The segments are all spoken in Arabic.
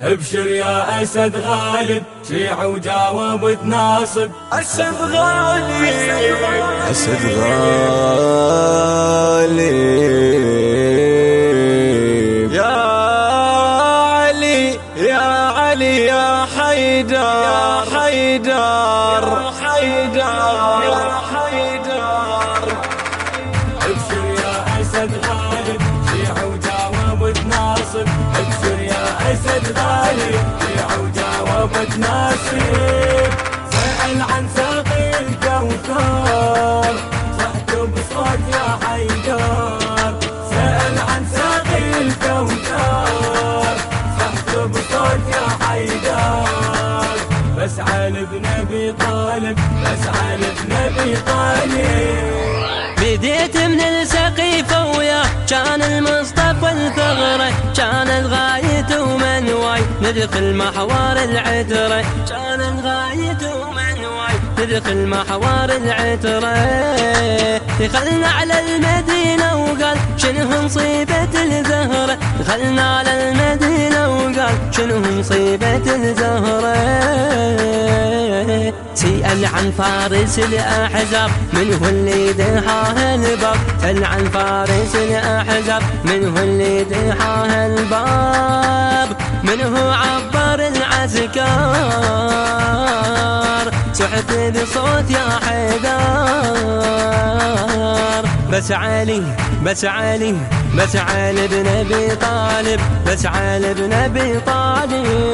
ابشر يا أسد غالب شيع وجاوب تناصب. أسد غالب. أسد غالب. بصوت يا حيدر. سأل عن ساقي الكوثر بصوت يا أبي طالب طالب. بديت من السقيفة ويا كان المصطفى الثغرة. كان الغاية ومن واي ندخل محوار العترة كان الغاية ومن واي ندخل محوار العترة دخلنا على المدينة وقال شنو مصيبة الزهرة. دخلنا على المدينة وقال شنو مصيبة الزهرة. سأل عن فارس الأحزاب من هو اللي دحاه الباب. سأل عن فارس الأحزاب من هو اللي دحاه الباب. من هو عبر العسكر. سحت بصوت يا حيدر بس علي بس علي بس علي بن أبي طالب بس علي بن أبي طالب.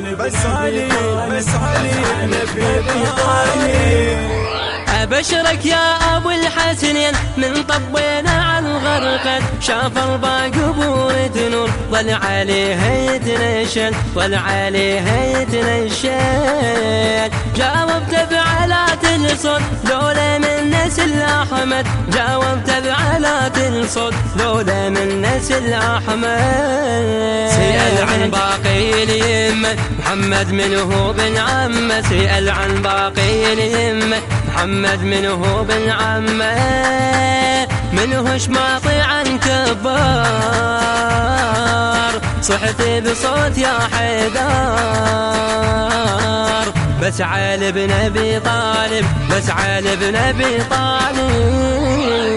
بس علي بس علي أبشرك يا أبو الحسنين من طبينا على الغرقد. شاف أربع قبور تنور ظل عليها يتنشل ظل عليها يتنشل جاوبت بعلات الصوت لولا من نسل أحمد جاوبت بعلات الصوت لولا من نسل أحمد سأل عن باقي اليمة محمد من هو بن عمه سأل عن باقي اليمة محمد من هو بن عمه من هو شماطي عن كبار. صحت بصوت يا حيدر. بس علي بن ابي طالب بس علي بن ابي طالب.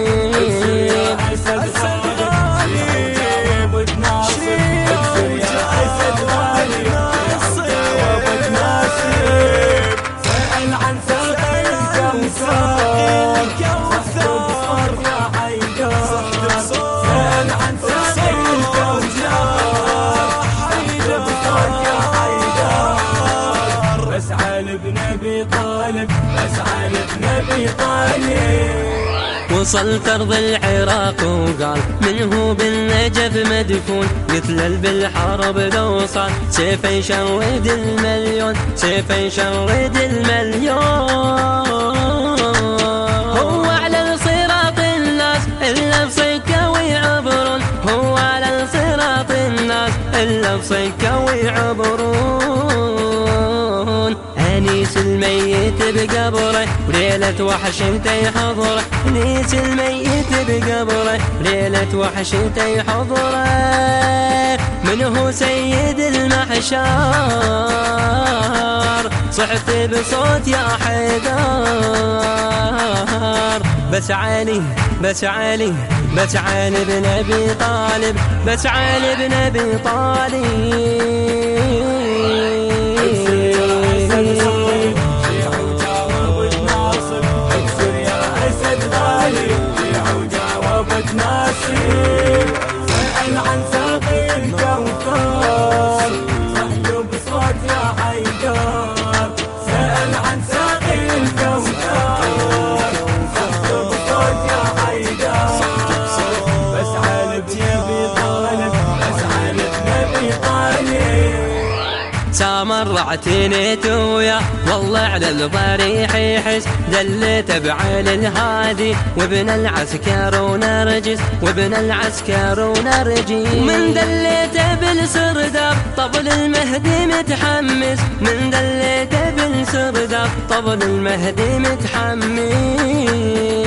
طالب. وصلت ارض العراق وقال من هو بالنجف مدفون؟ قتل بالحرب لو صار سيفه يشرد المليون سيفه يشرد المليون. هو على الصراط الناس إلا بصكه ويعبرون. هو على الصراط الناس إلا بصكه ويعبرون. انيس الميت بقبره وليلة وحش انت يحضره. انيس الميت بقبره وليلة وحش انت يحضره. من هو سيد المحشار صحت بصوت يا حيدر. بس علي بس علي بس علي بن أبي طالب بس علي بن أبي طالب. واعتنيت ويا والله على الضريح يحس. دليت بعلي الهادي وابن العسكر ونرجس وابن العسكر ونرجس. من دليت بالسرداب طبل المهدي متحمس. من دليت بالسرداب طبل المهدي متحمس.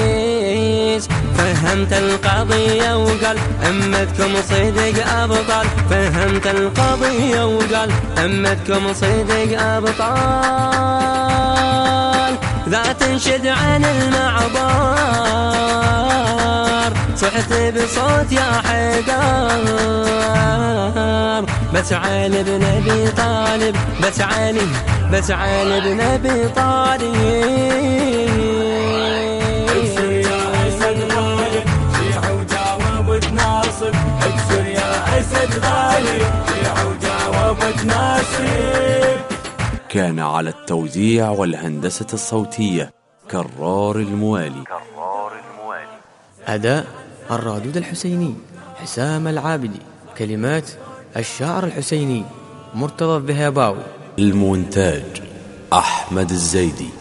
فهمت القضية وقال أمتكم صدق أبطال. فهمت القضية وقال أمتكم صدق أبطال. ذا تنشد عن المعبار صحت بصوت يا حيدر بس علي بن أبي طالب بس علي بس علي بن أبي طالب. كان على التوزيع والهندسة الصوتية كرار الموالي. أداء الرادود الحسيني حسام العابدي. كلمات الشاعر الحسيني مرتضى الذهباوي. المونتاج أحمد الزيدي.